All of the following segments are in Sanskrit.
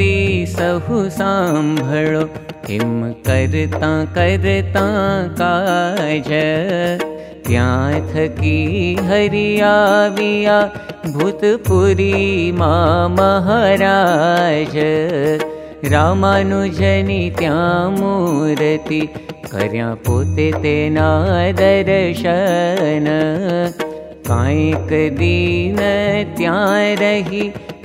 ि सह सम्भळो किं करता काज। का ज्याकि हरियाविया भूतपुरी मा महाराज। रामानुजनि त्या मूर्ति कर्या पोते तेना दर्शन कायक दीन त्या रही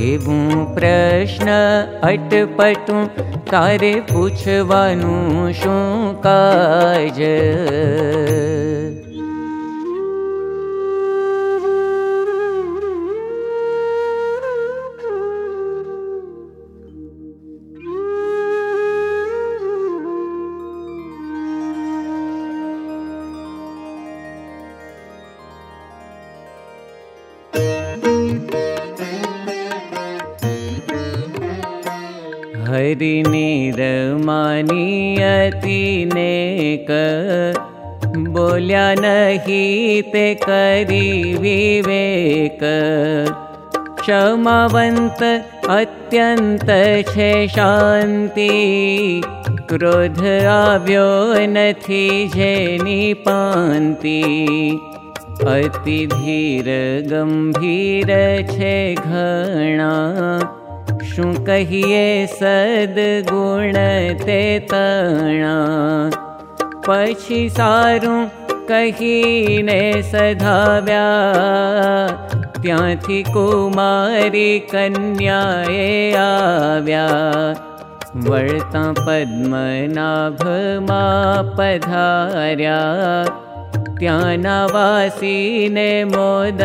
अमारी लाज एवं प्रश्न अटपटू तारे पूछवानु शू काज बोल्या नहि ते करी विवेक। क्षमावन्त अत्यन्त छे शान्ति क्रोध आव्यो नथी पान्ति अति धीर गम्भीर छे घणा शु कहिए सद्गुण ते तणा। पक्षि सारू कहीने सधाव्या त्याथी कुमारी कन्याए आव्या। वळता पद्मनाभ मा पधार्या। त्याना वासीने मोद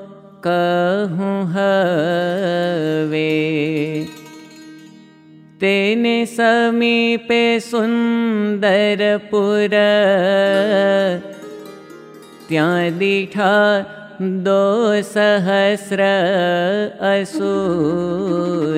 कहूँ हवे। तेने समीपे दीठा दो सहस्र असुर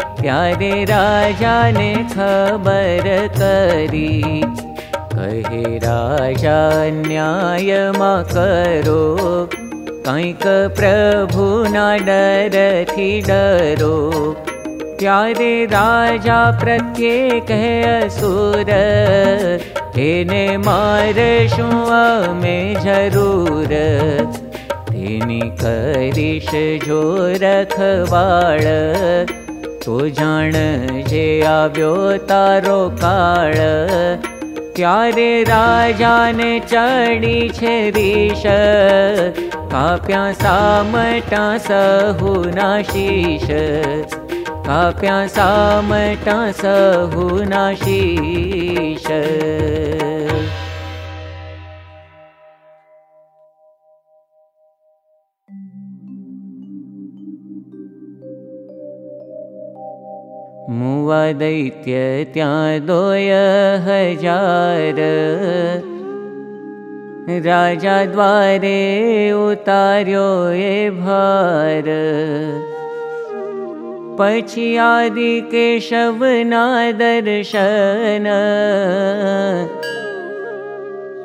प्यारे राजा ने खबर करी कहे राजा न्याय मा करो। कंक प्रभु ना डर डरो। प्यारे राजा प्रत्येक है असुर तेने मार में जरूर। करिश जो रखवाळ जे तारो काळ. राजाने चढ़ी छे रीश काप्या सामटा सहु नाशीश. काप्या सामटा सहुनाशीष मुवा दैत्य त्या हजार राजा द्वारे उतार्यो ए भार। पछी आदि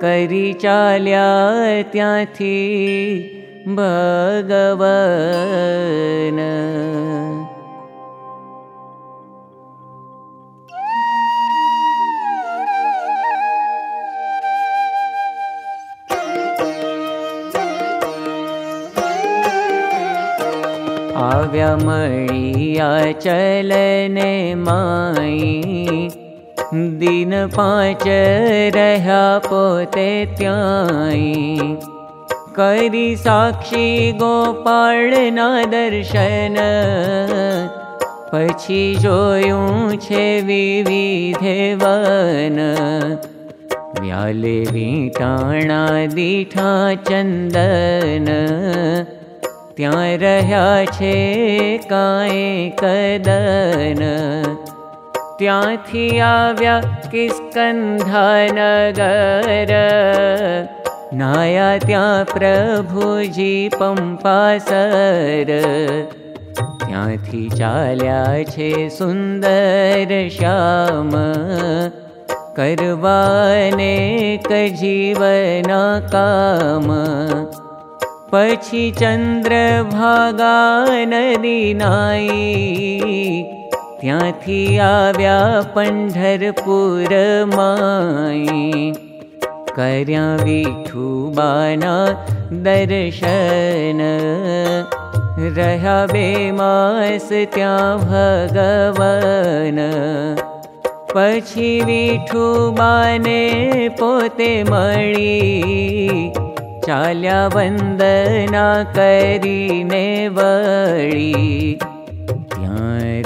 करी चाल्या त्याथी भगवन आव्या मळिया चलने माई। दिन पाँच रहा पोते त्याई। करी साक्षी गोपाळना दर्शन पछी जोयूं छे विविधे वन व्याले वीटाणा दीठा चंदन ત્યાં રહ્યા છે કાંઈ કદન ત્યાંથી આવ્યા કિસ્કંધાનગર નાયા ત્યાં પ્રભુજી પંપાસર ત્યાંથી ચાલ્યા છે સુંદર શ્યામ કરવાને કજીવના કામ पछी चन्द्र भागा नदी नाई त्याथी आव्या पंढरपुर माई कर्या विठू बाना दर्शन। भगवन। पछी विठू बाने पोते मळी चाल्या वन्दना करीने वळी।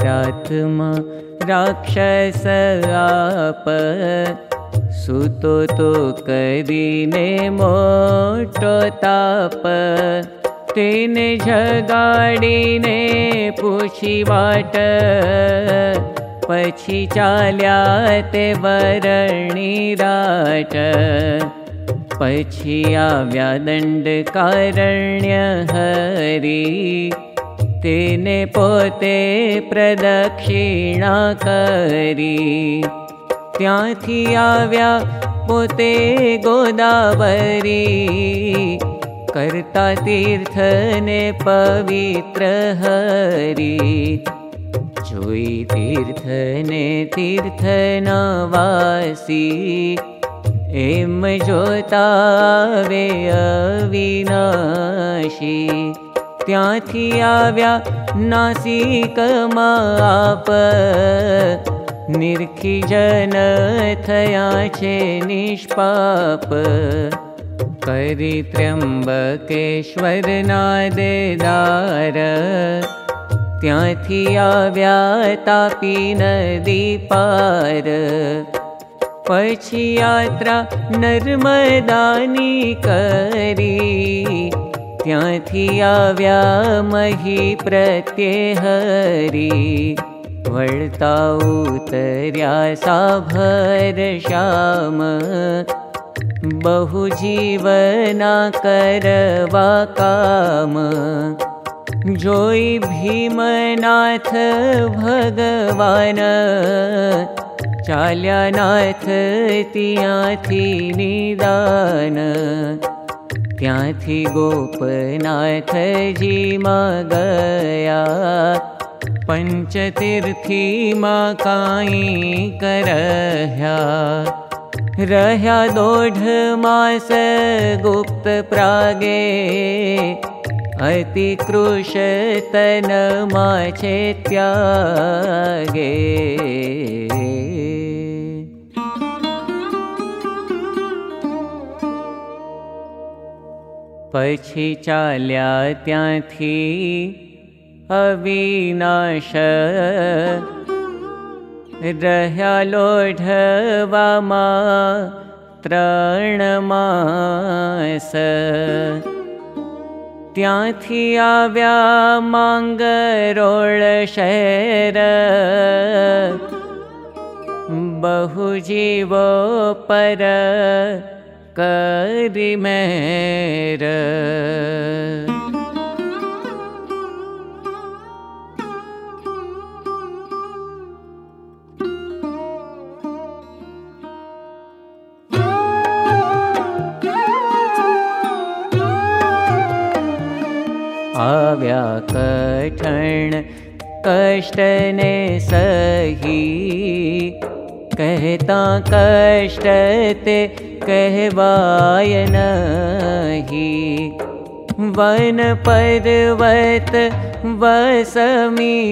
रात्मा राक्षस आप सुतो तो करीने मोटो ताप। तेने जगाडीने पूछी वाट चाल्या ते वरणी राट आव्या दण्डकारण्य हरि पोते प्रदक्षिणा करी त्याथी आव्या पोते गोदावरी। करता तीर्थने पवित्र हरि। जोई तीर्थने तीर्थना वासी एम जोता वे अविनाशी। त्याथी आव्या नासिक माप। निर्खी जन थया छे निष्पाप। करी त्र्यंबकेश्वर नादेदार त्याथी आव्या तापी नदी पार पछी यात्रा नर्मदानी मही प्रत्यहरी। वळता उतर्या साभर श्याम। बहु जीवना करवा काम। जोई भीमनाथ भगवान चाल्यानाथ त्याथी निदान त्याथी गोपनाथ जी मा गया पंचतीर्थी मा काई करह्या। रह्या दोढ मास गुप्त प्रागे अति कृश तन माछे त्यागे पछी चाल्या त्याथी अविनाश रह्या लोढवामा त्रणमास ત્યાંથી આવ્યા માંગરોળ શહેર બહુ જીવો પર आगा कठण कष्टने सही कहता कष्ट ते कहवाय नहि।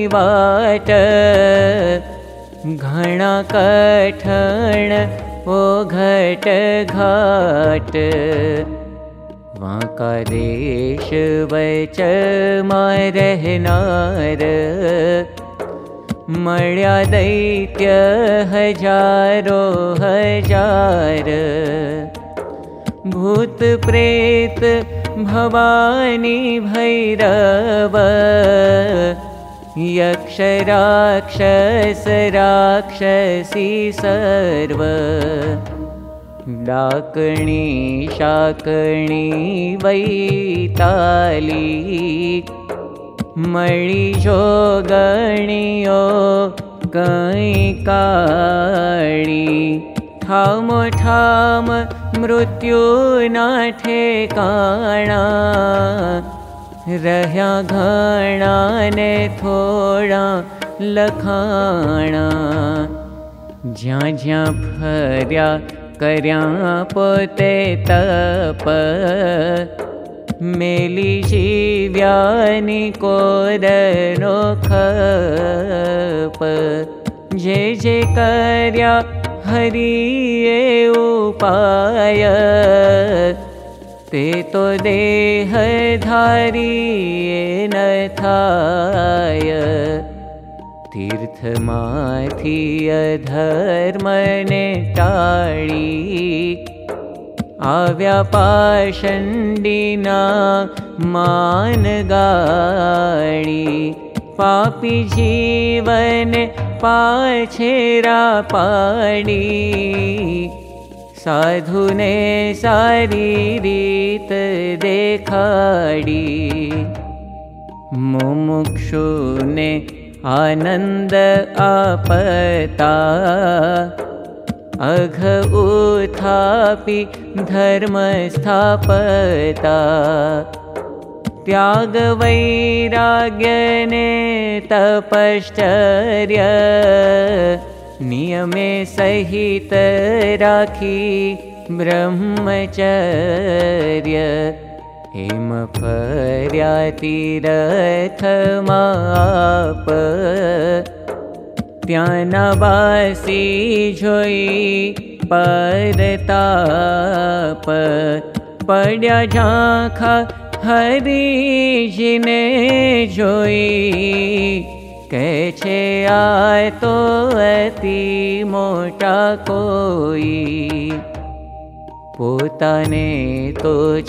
वाट। घणा कठण ओ घट घाट। वाका देश वच मेश वैचमर मल्या दैत्य हजारो। हजार भूत प्रेत भवानी भैरव। यक्ष राक्षस राक्षसी सर्व। डाकणी शाकणी वैताली कई काणी। ठाम ठाम मृत्यु ना ठेकाणा रह्या घणा ने थोड़ा लखाणा। ज्या ज्या फर्या कर्या पोते तप मेली जीव्यानि कोदनो जे जे कर्या हरिये उपाय। ते तो देह धारिये न थाय। तीर्थमाथि अधर्मने टाळी आव्या पाषण्डिना मानगाळी पापी जीवन पाछेरा पाडी साधुने सारी रीत देखाडी मुमुक्षुने आनन्द आपता अघ उथापि धर्म स्थापता त्याग वैराग्यने तपश्चर्य नियमे सहित राखी ब्रह्मचर्य। हेम माप पड्या झाखा हरिजिने जोई कैछे आय तो अति मोटा तो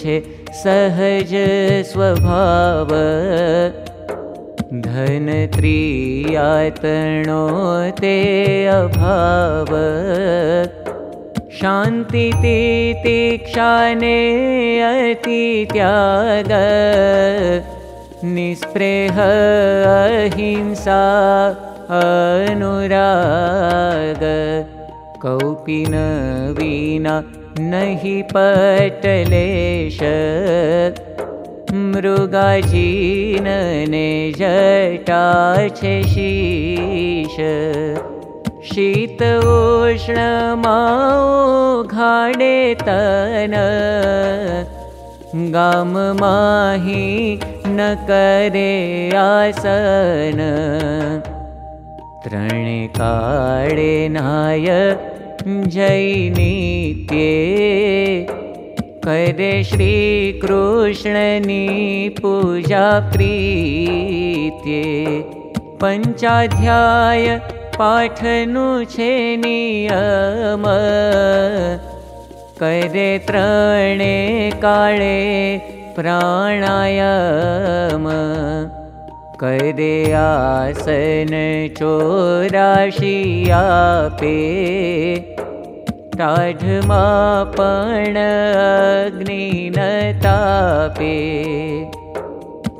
छे सहज स्वभाव धन त्रियातणो ते अभाव शान्ति तीक्षाने अति त्याग। निस्प्रेह अहिंसा अनुराग। कौपिन विना नहि पटलेश मृगाजीनने जटा शीश। शीत उष्णमाओ घाडे तन। गाम माही न करे आसन। त्रणे काळे नाय जैनित्ये करे श्रीकृष्णनी पूजा प्रीत्ये पञ्चाध्याय पाठनु छे नियम करे त्रणे काळे प्राणायाम। करे आसन चोराशिया पे टाढमा पण अग्निनतापे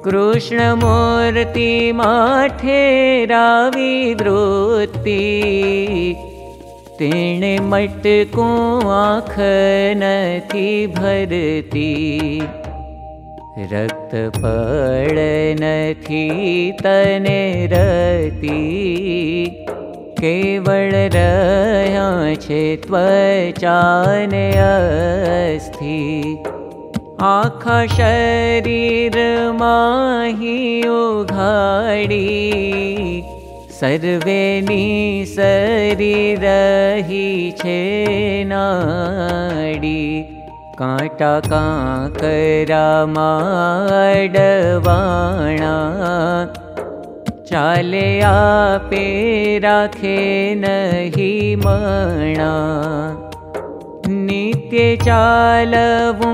कृष्णमूर्ति माठे मटको आँख नथी भरती। रक्त पड़ नथी तने रती केवल रह्या छे त्वचाने अस्थि आखा शरीर माही उघाड़ी. ही छे नाड़ी. कांटा कांकरा माडवाणा चाले आपे राखे नहीं मणा। नित्य चालवू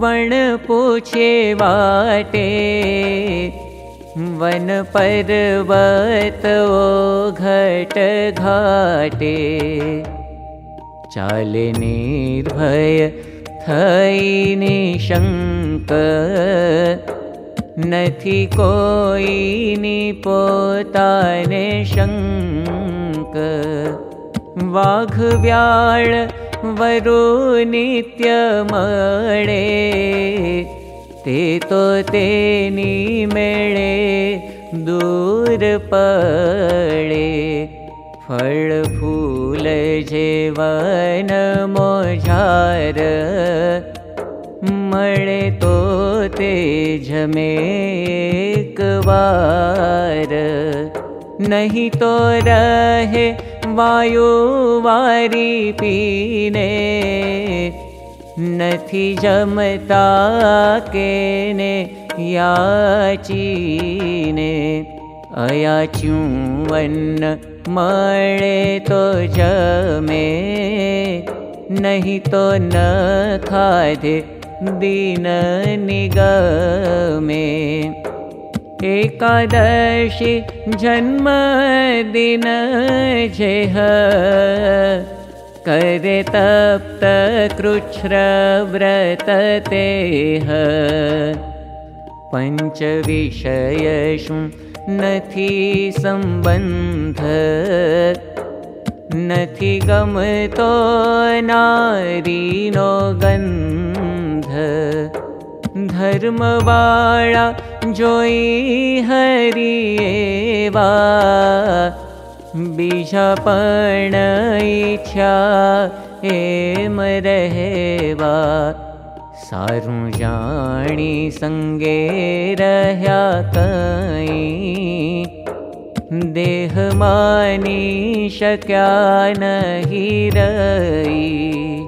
वण पूछे वाटे। वन पर्वत घट घाटे। चाले निर्भय थई निशंक नि पोताने शंक वाघ व्याळ वरु नित्य मळे ते तो तेनी मेळे दूर पळे फळ फूल जेवन मोझार मळे तो वार नहीं तो रहे वायु वारी पीने। नथी जमता के ने याचीने अयाच्यूवन्न मळे तो जमे। नहीं तो न खाधे दीन निगमे एकादशी जन्म दिन जेह। करे तप्त कृच्छ्र व्रत तेह। पञ्चविषयषु नथी सम्बन्ध। नथी गमतो नारीनो गन्ध धर्मवाळा जोई हरिएवा बीजा पण इच्छा एम रहेवा। सारू जाणी संगे रह्या कई देह मानी शक्या नहीं रही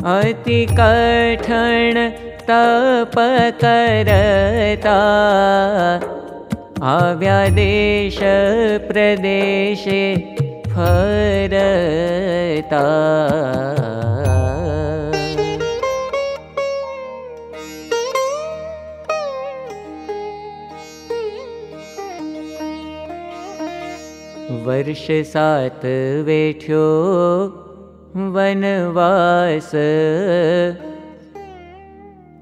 अति कठण तप करता आव्या देश प्रदेशे फरता। वर्ष सात वेठ्यो वनवास।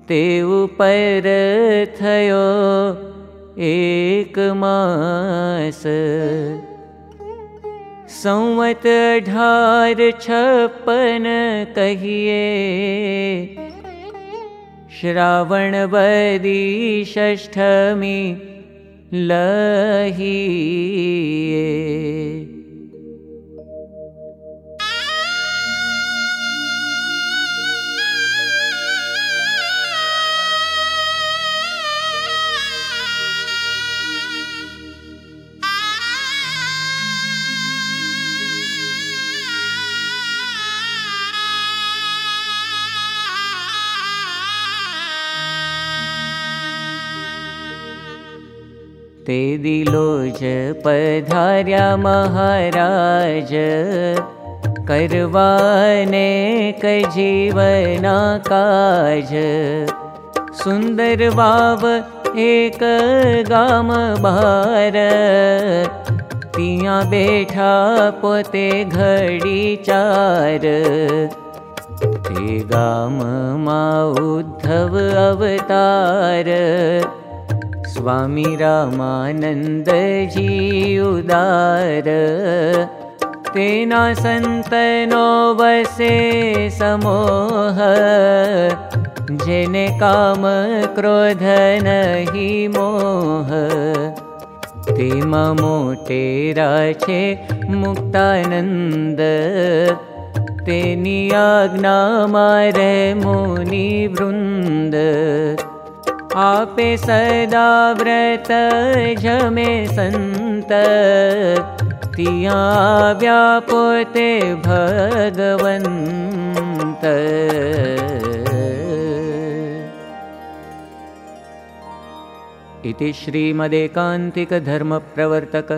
ते उपर थयो एक मास। संवत ढार छप्पन कहिए। श्रावण षष्ठमी लहिए ते दिलो ज पधार्या महाराज। करवाने जीवना काज। सुन्दर वाव एक गाम बार तिया बैठा पोते घड़ी चार। ते गाम मा उद्धव अवतार स्वामी रामानन्द जी उदार तेना सन्तनो वसे समोह जेने काम क्रोध नहि मोह। तेनी आज्ञा मारे मुनि वृन्द आपे सदा व्रत जमे सन्त तिया व्यापोते भगवन्त। इति श्रीमदेकान्तिकधर्मप्रवर्तक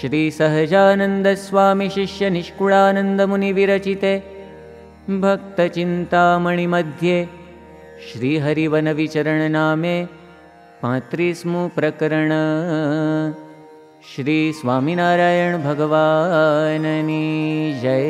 श्रीसहजानन्दस्वामिशिष्यनिष्कुळानन्दमुनिविरचिते भक्तचिन्तामणिमध्ये श्रीहरिवनविचरणनामे पात्रिस्मु प्रकरण। श्रीस्वामिनारायणभगवाननी जय